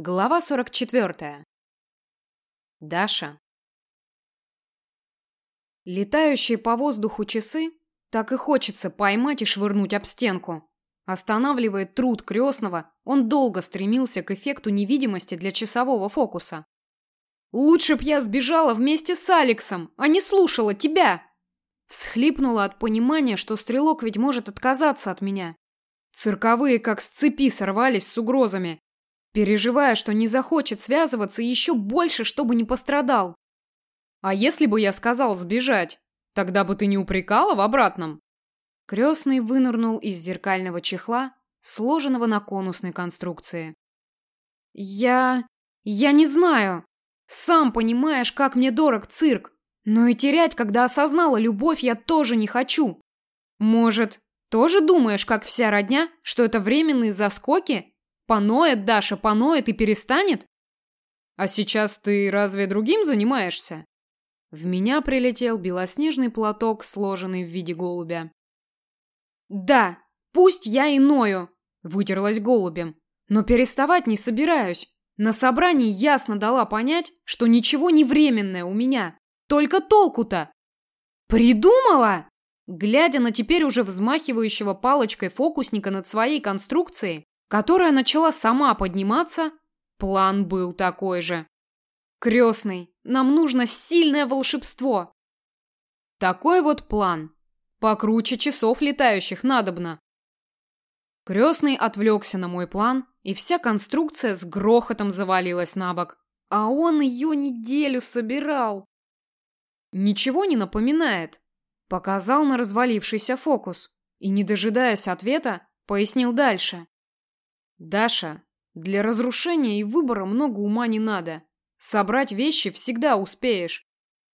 Глава 44. Даша. Летающие по воздуху часы так и хочется поймать и швырнуть об стенку. Останавливает труд крестного, он долго стремился к эффекту невидимости для часового фокуса. «Лучше б я сбежала вместе с Алексом, а не слушала тебя!» Всхлипнула от понимания, что стрелок ведь может отказаться от меня. Цирковые как с цепи сорвались с угрозами, переживая, что не захочет связываться еще больше, чтобы не пострадал. А если бы я сказал сбежать, тогда бы ты не упрекала в обратном? Крестный вынырнул из зеркального чехла, сложенного на конусной конструкции. Я... я не знаю. Сам понимаешь, как мне дорог цирк. Но и терять, когда осознала любовь, я тоже не хочу. Может, тоже думаешь, как вся родня, что это временные заскоки Поноет Даша, поноет и перестанет? А сейчас ты разве другим занимаешься? В меня прилетел белоснежный платок, сложенный в виде голубя. Да, пусть я и ною, вытерлась голубем, но переставать не собираюсь. На собрании ясно дала понять, что ничего не временное у меня. Только толку-то. Придумала? Глядя на теперь уже взмахивающего палочкой фокусника над своей конструкцией, которая начала сама подниматься, план был такой же. Крестный, нам нужно сильное волшебство. Такой вот план. Покруче часов летающих надобно. Крестный отвлекся на мой план, и вся конструкция с грохотом завалилась на бок. А он ее неделю собирал. Ничего не напоминает. Показал на развалившийся фокус. И, не дожидаясь ответа, пояснил дальше. Даша, для разрушения и выбора много ума не надо. Собрать вещи всегда успеешь.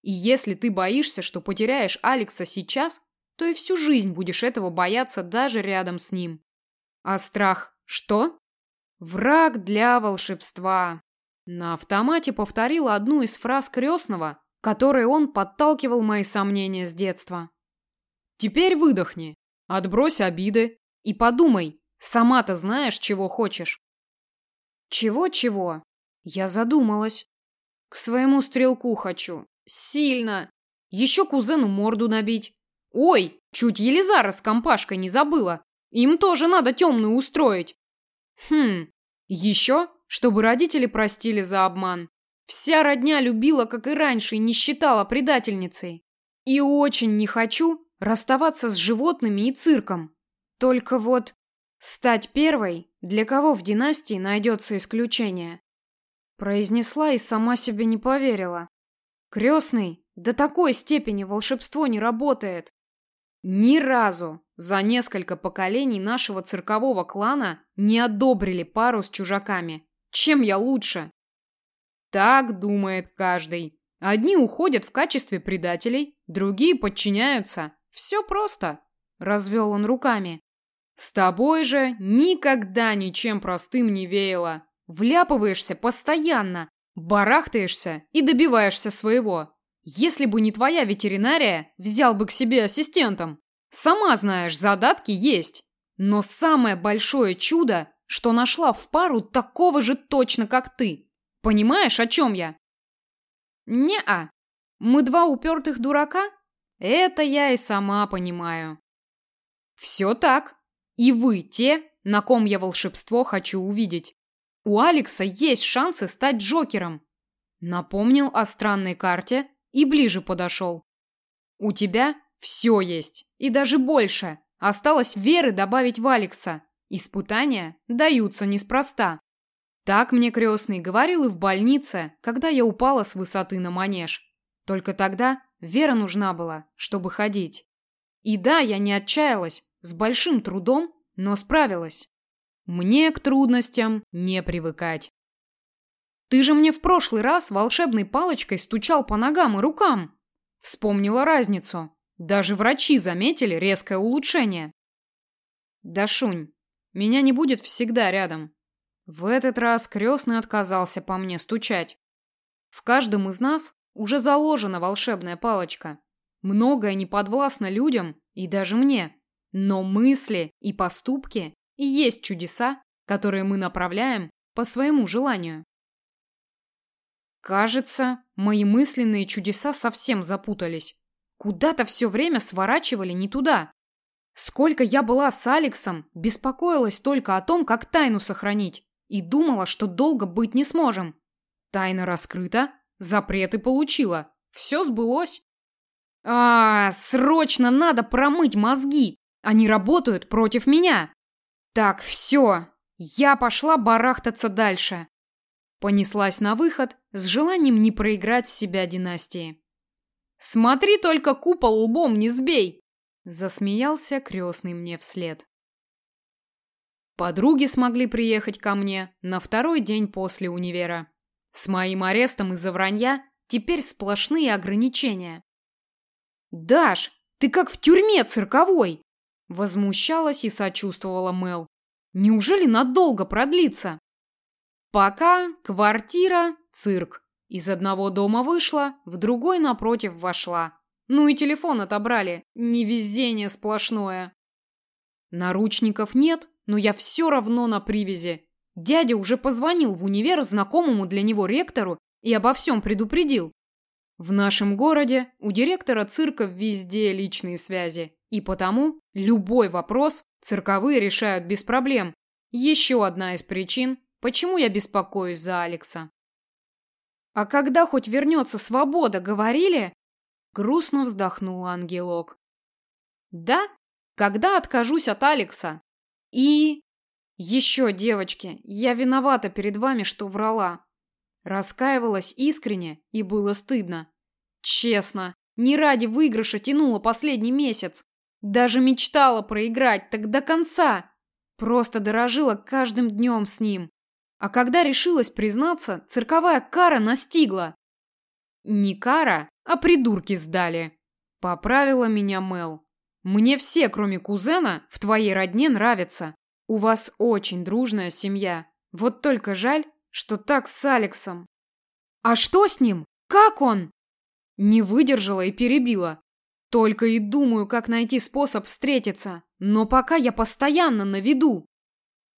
И если ты боишься, что потеряешь Алекса сейчас, то и всю жизнь будешь этого бояться даже рядом с ним. А страх что? Враг для волшебства. На автомате повторила одну из фраз крестного, которой он подталкивал мои сомнения с детства. Теперь выдохни, отбрось обиды и подумай, Сама-то знаешь, чего хочешь. Чего-чего? Я задумалась. К своему стрелку хочу. Сильно. Еще кузену морду набить. Ой, чуть Елизара с компашкой не забыла. Им тоже надо темную устроить. Хм, еще, чтобы родители простили за обман. Вся родня любила, как и раньше, и не считала предательницей. И очень не хочу расставаться с животными и цирком. Только вот Стать первой, для кого в династии найдется исключение. Произнесла и сама себе не поверила. Крестный, до такой степени волшебство не работает. Ни разу за несколько поколений нашего циркового клана не одобрили пару с чужаками. Чем я лучше? Так думает каждый. Одни уходят в качестве предателей, другие подчиняются. Все просто. Развел он руками. С тобой же никогда ничем простым не веяло. Вляпываешься постоянно, барахтаешься и добиваешься своего. Если бы не твоя ветеринария, взял бы к себе ассистентом. Сама знаешь, задатки есть. Но самое большое чудо, что нашла в пару такого же точно, как ты. Понимаешь, о чем я? Не-а. Мы два упертых дурака? Это я и сама понимаю. Все так. И вы те, на ком я волшебство хочу увидеть. У Алекса есть шансы стать Джокером. Напомнил о странной карте и ближе подошел. У тебя все есть, и даже больше. Осталось веры добавить в Алекса. Испытания даются неспроста. Так мне крестный говорил и в больнице, когда я упала с высоты на манеж. Только тогда вера нужна была, чтобы ходить. И да, я не отчаялась, с большим трудом, но справилась. Мне к трудностям не привыкать. Ты же мне в прошлый раз волшебной палочкой стучал по ногам и рукам. Вспомнила разницу. Даже врачи заметили резкое улучшение. Да шунь, меня не будет всегда рядом. В этот раз крестный отказался по мне стучать. В каждом из нас уже заложена волшебная палочка. Многое не подвластно людям и даже мне. Но мысли и поступки и есть чудеса, которые мы направляем по своему желанию. Кажется, мои мысленные чудеса совсем запутались. Куда-то все время сворачивали не туда. Сколько я была с Алексом, беспокоилась только о том, как тайну сохранить, и думала, что долго быть не сможем. Тайна раскрыта, запреты получила. Все сбылось. А, срочно надо промыть мозги. Они работают против меня. Так, все. Я пошла барахтаться дальше. Понеслась на выход с желанием не проиграть себя династии. Смотри только купол лбом не сбей, засмеялся крестный мне вслед. Подруги смогли приехать ко мне на второй день после универа. С моим арестом из-за вранья теперь сплошные ограничения. «Даш, ты как в тюрьме цирковой!» Возмущалась и сочувствовала Мел. «Неужели надолго продлится?» Пока квартира, цирк. Из одного дома вышла, в другой напротив вошла. Ну и телефон отобрали. Невезение сплошное. Наручников нет, но я все равно на привязи. Дядя уже позвонил в универ знакомому для него ректору и обо всем предупредил. В нашем городе у директора цирка везде личные связи, и потому любой вопрос цирковые решают без проблем. Еще одна из причин, почему я беспокоюсь за Алекса. А когда хоть вернется свобода, говорили? Грустно вздохнула ангелок. Да, когда откажусь от Алекса. И еще, девочки, я виновата перед вами, что врала. Раскаивалась искренне и было стыдно. Честно, не ради выигрыша тянула последний месяц. Даже мечтала проиграть так до конца. Просто дорожила каждым днем с ним. А когда решилась признаться, цирковая кара настигла. Не кара, а придурки сдали. Поправила меня Мел. Мне все, кроме кузена, в твоей родне нравятся. У вас очень дружная семья. Вот только жаль, что так с Алексом. А что с ним? Как он? Не выдержала и перебила. Только и думаю, как найти способ встретиться. Но пока я постоянно на виду.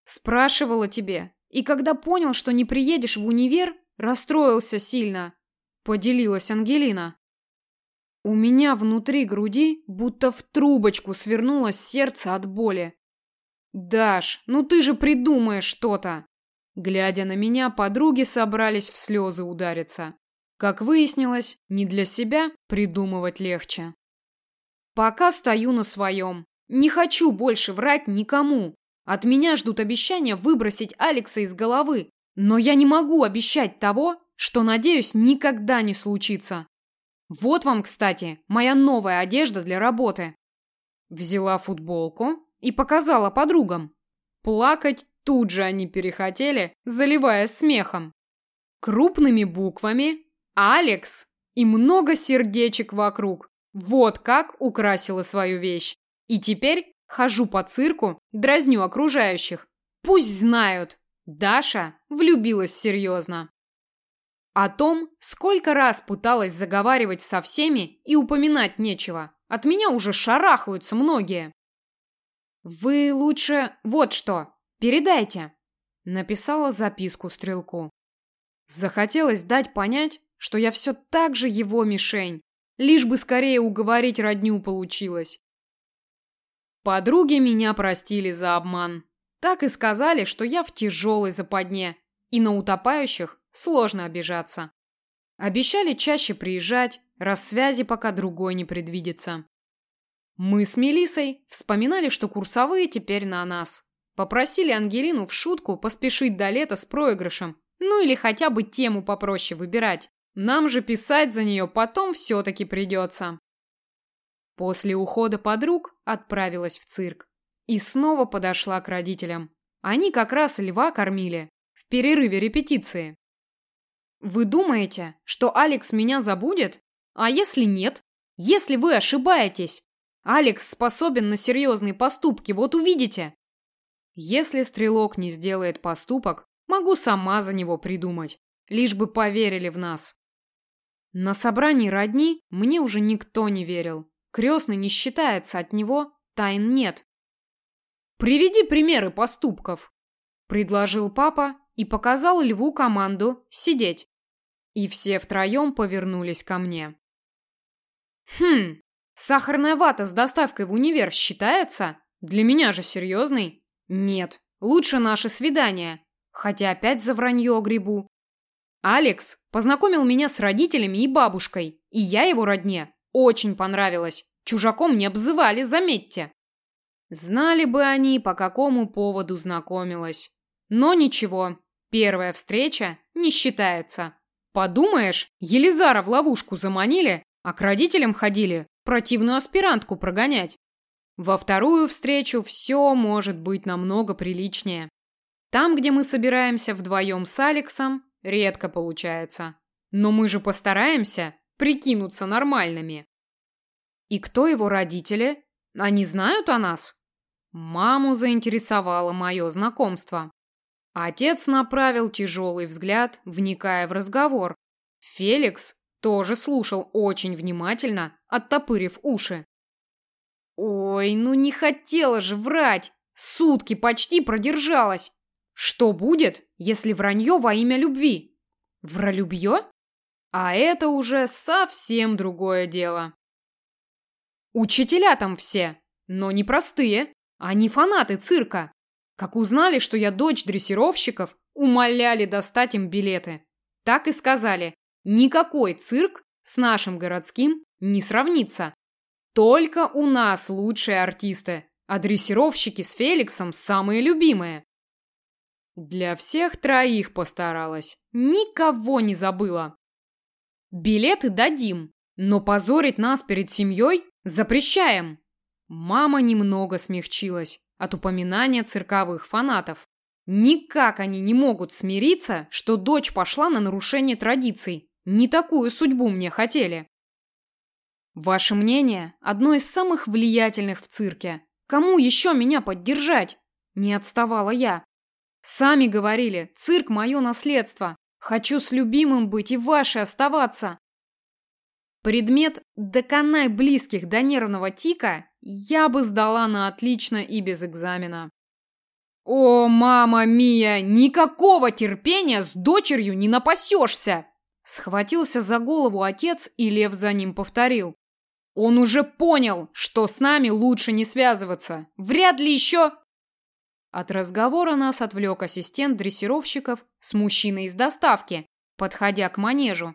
Спрашивала тебе. И когда понял, что не приедешь в универ, расстроился сильно. Поделилась Ангелина. У меня внутри груди будто в трубочку свернулось сердце от боли. «Даш, ну ты же придумаешь что-то!» Глядя на меня, подруги собрались в слезы удариться. Как выяснилось, не для себя придумывать легче. Пока стою на своем. Не хочу больше врать никому. От меня ждут обещания выбросить Алекса из головы. Но я не могу обещать того, что, надеюсь, никогда не случится. Вот вам, кстати, моя новая одежда для работы. Взяла футболку и показала подругам. Плакать Тут же они перехотели, заливая смехом. Крупными буквами «Алекс» и много сердечек вокруг. Вот как украсила свою вещь. И теперь хожу по цирку, дразню окружающих. Пусть знают, Даша влюбилась серьезно. О том, сколько раз пыталась заговаривать со всеми и упоминать нечего. От меня уже шарахаются многие. Вы лучше вот что. Передайте, написала записку стрелку. Захотелось дать понять, что я все так же его мишень, лишь бы скорее уговорить родню получилось. Подруги меня простили за обман. Так и сказали, что я в тяжелой западне, и на утопающих сложно обижаться. Обещали чаще приезжать, раз связи пока другой не предвидится. Мы с Мелисой вспоминали, что курсовые теперь на нас. Попросили Ангелину в шутку поспешить до лета с проигрышем. Ну или хотя бы тему попроще выбирать. Нам же писать за нее потом все-таки придется. После ухода подруг отправилась в цирк. И снова подошла к родителям. Они как раз льва кормили. В перерыве репетиции. Вы думаете, что Алекс меня забудет? А если нет? Если вы ошибаетесь? Алекс способен на серьезные поступки, вот увидите. Если стрелок не сделает поступок, могу сама за него придумать, лишь бы поверили в нас. На собрании родни мне уже никто не верил. Крестный не считается от него, тайн нет. «Приведи примеры поступков», – предложил папа и показал льву команду сидеть. И все втроем повернулись ко мне. Хм, сахарная вата с доставкой в универ считается? Для меня же серьезный? Нет, лучше наше свидание. Хотя опять за вранье грибу. Алекс познакомил меня с родителями и бабушкой, и я его родне очень понравилась. Чужаком не обзывали, заметьте. Знали бы они, по какому поводу знакомилась. Но ничего, первая встреча не считается. Подумаешь, Елизара в ловушку заманили, а к родителям ходили противную аспирантку прогонять. Во вторую встречу все может быть намного приличнее. Там, где мы собираемся вдвоем с Алексом, редко получается. Но мы же постараемся прикинуться нормальными. И кто его родители? Они знают о нас? Маму заинтересовало мое знакомство. Отец направил тяжелый взгляд, вникая в разговор. Феликс тоже слушал очень внимательно, оттопырив уши. Ой, ну не хотела же врать. Сутки почти продержалась. Что будет, если вранье во имя любви? Вралюбье? А это уже совсем другое дело. Учителя там все, но не простые. Они фанаты цирка. Как узнали, что я дочь дрессировщиков, умоляли достать им билеты. Так и сказали, никакой цирк с нашим городским не сравнится. Только у нас лучшие артисты, а дрессировщики с Феликсом самые любимые. Для всех троих постаралась, никого не забыла. Билеты дадим, но позорить нас перед семьей запрещаем. Мама немного смягчилась от упоминания цирковых фанатов. Никак они не могут смириться, что дочь пошла на нарушение традиций. Не такую судьбу мне хотели. Ваше мнение одно из самых влиятельных в цирке. Кому еще меня поддержать? Не отставала я. Сами говорили, цирк мое наследство. Хочу с любимым быть и вашей оставаться. Предмет «доконай близких до нервного тика» я бы сдала на отлично и без экзамена. «О, мама Мия, никакого терпения с дочерью не напасешься!» Схватился за голову отец, и Лев за ним повторил. «Он уже понял, что с нами лучше не связываться. Вряд ли еще...» От разговора нас отвлек ассистент дрессировщиков с мужчиной из доставки, подходя к манежу.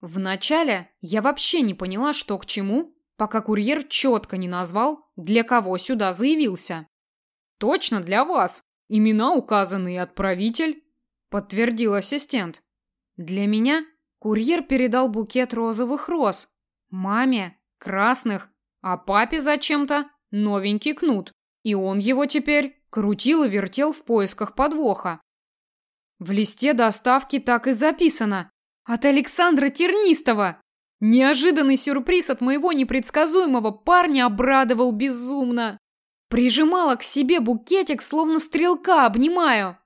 Вначале я вообще не поняла, что к чему, пока курьер четко не назвал, для кого сюда заявился. «Точно для вас. Имена указаны и отправитель», — подтвердил ассистент. Для меня курьер передал букет розовых роз, маме — красных, а папе зачем-то новенький кнут, и он его теперь Крутил и вертел в поисках подвоха. В листе доставки так и записано. От Александра Тернистова. Неожиданный сюрприз от моего непредсказуемого парня обрадовал безумно. Прижимала к себе букетик, словно стрелка обнимаю.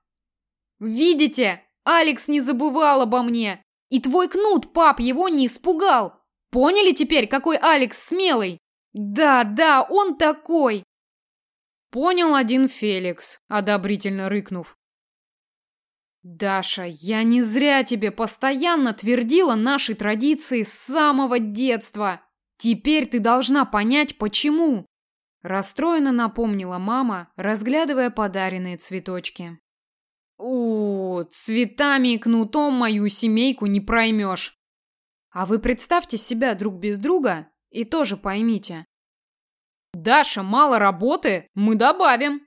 Видите, Алекс не забывал обо мне. И твой кнут, пап, его не испугал. Поняли теперь, какой Алекс смелый? Да, да, он такой. Понял один Феликс, одобрительно рыкнув. Даша, я не зря тебе постоянно твердила наши традиции с самого детства. Теперь ты должна понять, почему. Расстроенно напомнила мама, разглядывая подаренные цветочки. У, цветами и кнутом мою семейку не проймешь. А вы представьте себя друг без друга и тоже поймите, Даша, мало работы, мы добавим.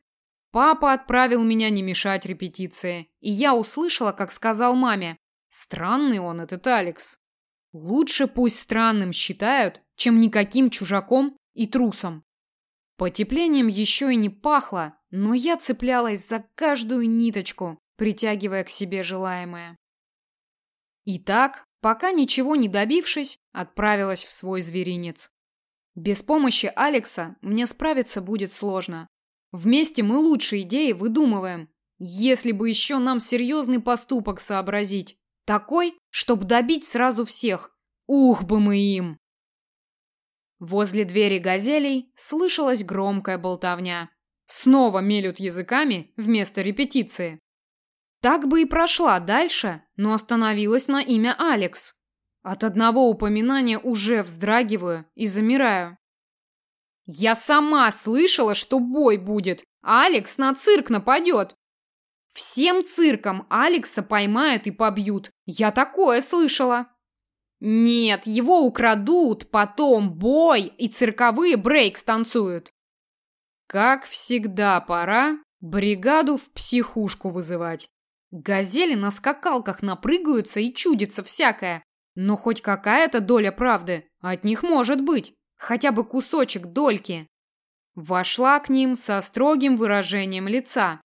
Папа отправил меня не мешать репетиции, и я услышала, как сказал маме: "Странный он этот Алекс. Лучше пусть странным считают, чем никаким чужаком и трусом". Потеплением еще и не пахло, но я цеплялась за каждую ниточку, притягивая к себе желаемое. Итак, пока ничего не добившись, отправилась в свой зверинец. Без помощи Алекса мне справиться будет сложно. Вместе мы лучшие идеи выдумываем. Если бы еще нам серьезный поступок сообразить. Такой, чтобы добить сразу всех. Ух бы мы им! Возле двери газелей слышалась громкая болтовня. Снова мелют языками вместо репетиции. Так бы и прошла дальше, но остановилась на имя Алекс. От одного упоминания уже вздрагиваю и замираю. Я сама слышала, что бой будет. Алекс на цирк нападет. Всем цирком Алекса поймают и побьют. Я такое слышала. Нет, его украдут, потом бой и цирковые брейк станцуют. Как всегда пора бригаду в психушку вызывать. Газели на скакалках напрыгаются и чудится всякое. Но хоть какая-то доля правды от них может быть. Хотя бы кусочек дольки. Вошла к ним со строгим выражением лица.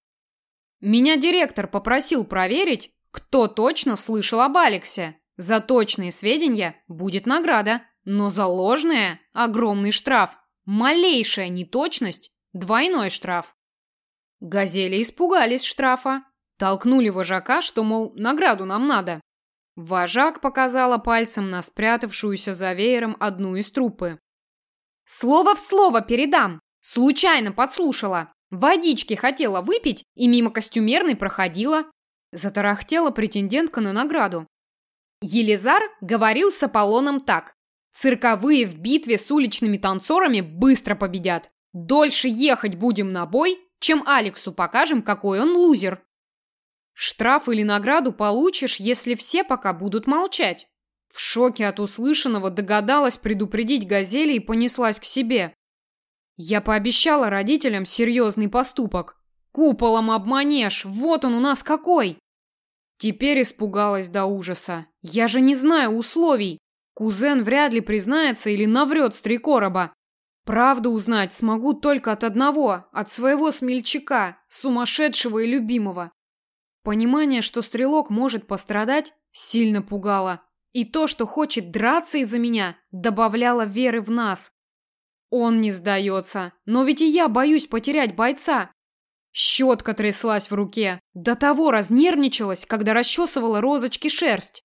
Меня директор попросил проверить, кто точно слышал об Алексе. За точные сведения будет награда, но за ложные – огромный штраф. Малейшая неточность – двойной штраф. Газели испугались штрафа. Толкнули вожака, что, мол, награду нам надо. Вожак показала пальцем на спрятавшуюся за веером одну из трупы. «Слово в слово передам! Случайно подслушала. Водички хотела выпить и мимо костюмерной проходила». Затарахтела претендентка на награду. Елизар говорил с Аполлоном так. Цирковые в битве с уличными танцорами быстро победят. Дольше ехать будем на бой, чем Алексу покажем, какой он лузер. Штраф или награду получишь, если все пока будут молчать. В шоке от услышанного догадалась предупредить Газели и понеслась к себе. Я пообещала родителям серьезный поступок. Куполом обманешь, вот он у нас какой. Теперь испугалась до ужаса. Я же не знаю условий. Кузен вряд ли признается или наврет с три короба. Правду узнать смогу только от одного, от своего смельчака, сумасшедшего и любимого. Понимание, что стрелок может пострадать, сильно пугало. И то, что хочет драться из-за меня, добавляло веры в нас. Он не сдается, но ведь и я боюсь потерять бойца. Щетка тряслась в руке. До того разнервничалась, когда расчесывала розочки шерсть.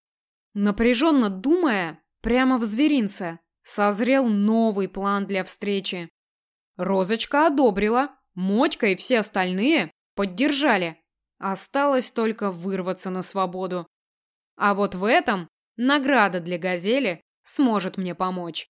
Напряженно думая, прямо в зверинце, созрел новый план для встречи. Розочка одобрила, Мотька и все остальные поддержали. Осталось только вырваться на свободу. А вот в этом награда для газели сможет мне помочь.